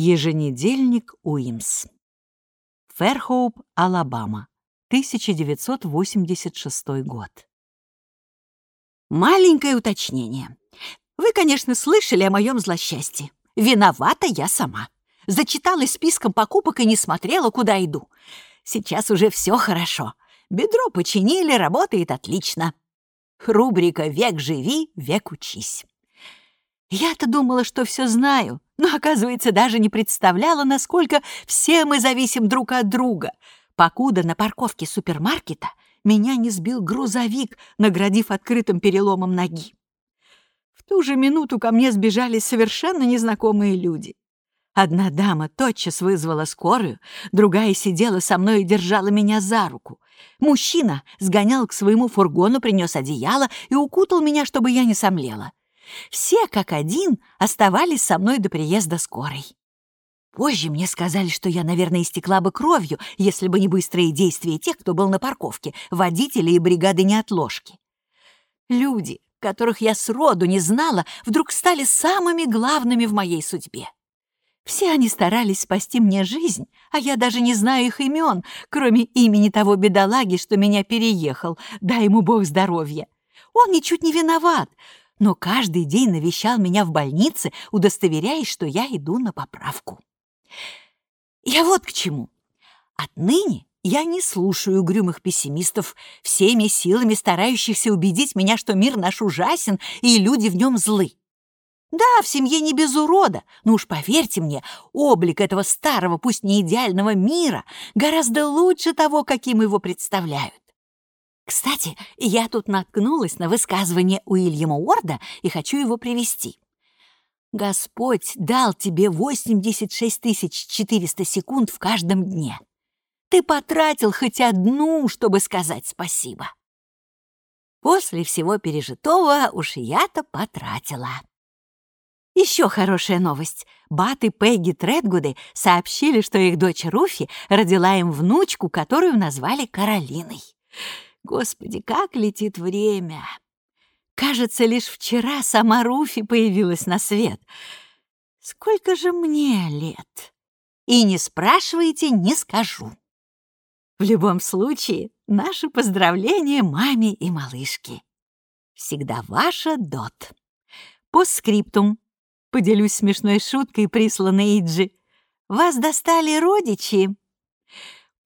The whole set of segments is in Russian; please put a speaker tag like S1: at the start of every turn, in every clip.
S1: Еженедельник Уимс. Фэрхоуп, Алабама. 1986 год.
S2: Маленькое уточнение. Вы, конечно, слышали о моем злосчастье. Виновата я сама. Зачиталась списком покупок и не смотрела, куда иду. Сейчас уже все хорошо. Бедро починили, работает отлично. Рубрика «Век живи, век учись». Я-то думала, что все знаю, но, оказывается, даже не представляла, насколько все мы зависим друг от друга. Покуда на парковке супермаркета меня не сбил грузовик, наградив открытым переломом ноги. В ту же минуту ко мне сбежали совершенно незнакомые люди. Одна дама тотчас вызвала скорую, другая сидела со мной и держала меня за руку. Мужчина сгонял к своему фургону, принес одеяло и укутал меня, чтобы я не сомлела. Все, как один, оставались со мной до приезда скорой. Позже мне сказали, что я, наверное, истекла бы кровью, если бы не быстрые действия тех, кто был на парковке, водителей и бригады неотложки. Люди, которых я сроду не знала, вдруг стали самыми главными в моей судьбе. Все они старались спасти мне жизнь, а я даже не знаю их имен, кроме имени того бедолаги, что меня переехал, дай ему бог здоровья. Он ничуть не виноват, но каждый день навещал меня в больнице, удостоверяясь, что я иду на поправку. Я вот к чему. Отныне я не слушаю угрюмых пессимистов, всеми силами старающихся убедить меня, что мир наш ужасен и люди в нем злы. Да, в семье не без урода, но уж поверьте мне, облик этого старого, пусть не идеального мира гораздо лучше того, каким его представляют. Кстати, я тут наткнулась на высказывание Уильяма Уорда и хочу его привести. «Господь дал тебе 86 400 секунд в каждом дне. Ты потратил хоть одну, чтобы сказать спасибо». После всего пережитого уж я-то потратила. Еще хорошая новость. Бат и Пегги Тредгуды сообщили, что их дочь Руфи родила им внучку, которую назвали Каролиной. Господи, как летит время! Кажется, лишь вчера сама Руфи появилась на свет. Сколько же мне лет? И не спрашивайте, не скажу. В любом случае, наши поздравления маме и малышке. Всегда ваша Дот. По скриптум. Поделюсь смешной шуткой, присланной Иджи. Вас достали родичи.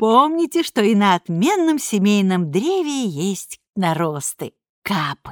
S2: Помните, что и на отменном семейном древе есть наросты, капы.